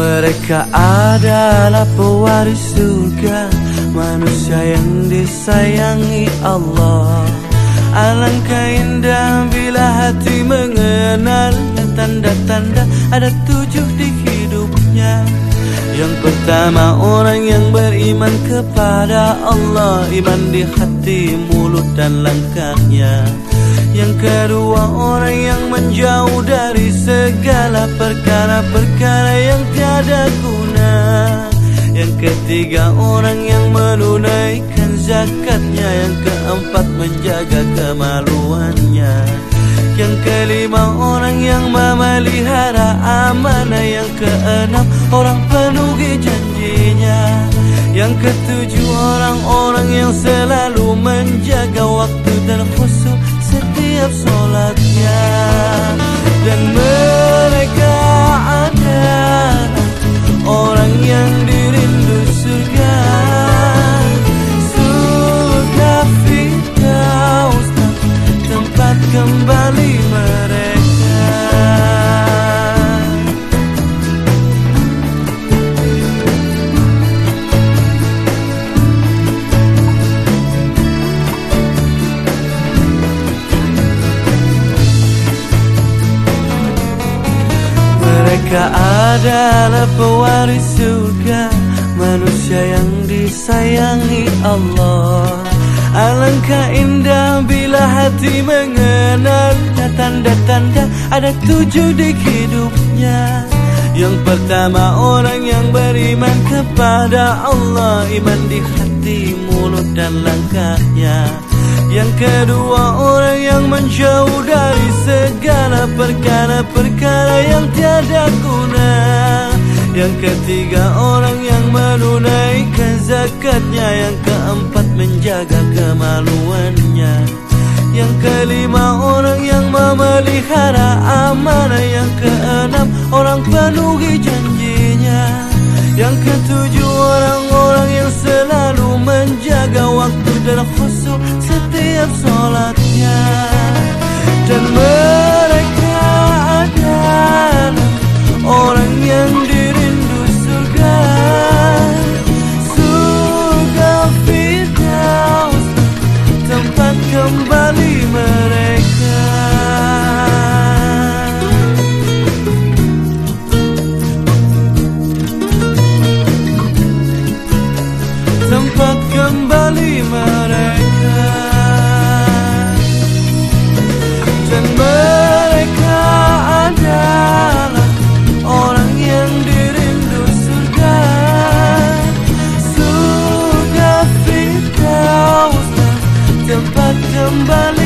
Mereka adalah pewaris surga Manusia yang disayangi Allah. Alangkah indah bila hati mengenal Tanda-tanda ada tujuh di hidupnya. Yang pertama orang yang beriman kepada Allah Iman di hati, mulut dan langkahnya Yang kedua orang yang menjauh dari segala perkara-perkara yang tiada guna. Yang ketiga orang yang menunaikan zakatnya. Yang keempat menjaga kemaluannya. Yang kelima orang yang memelihara amanah. Yang keenam orang penuhi janjinya. Yang ketujuh orang-orang yang selalu menjaga waktu dan khusus solatnya Dan mereka adalah orang yang dirindu surga. Surga Firdaus tempat kembali Mereka adalah pewaris surga Manusia yang disayangi Allah. Alangkah indah bila hati mengenal Tanda-tanda ada tujuh di hidupnya. Yang pertama orang yang beriman kepada Allah Iman di hati, mulut dan langkahnya. Yang kedua orang yang menjauh dari segala perkara-perkara yang Yang ketiga orang yang menunaikan zakatnya. Yang keempat menjaga kemaluannya. Yang kelima orang yang memelihara amanah. Yang keenam orang penuhi janjinya. Yang ketujuh orang-orang yang selalu menjaga waktu dan khusus setiap solatnya. Dan mereka Tempat kembali mereka. Dan mereka adalah orang yang dirindu surga. Surga Firdaus tempat kembali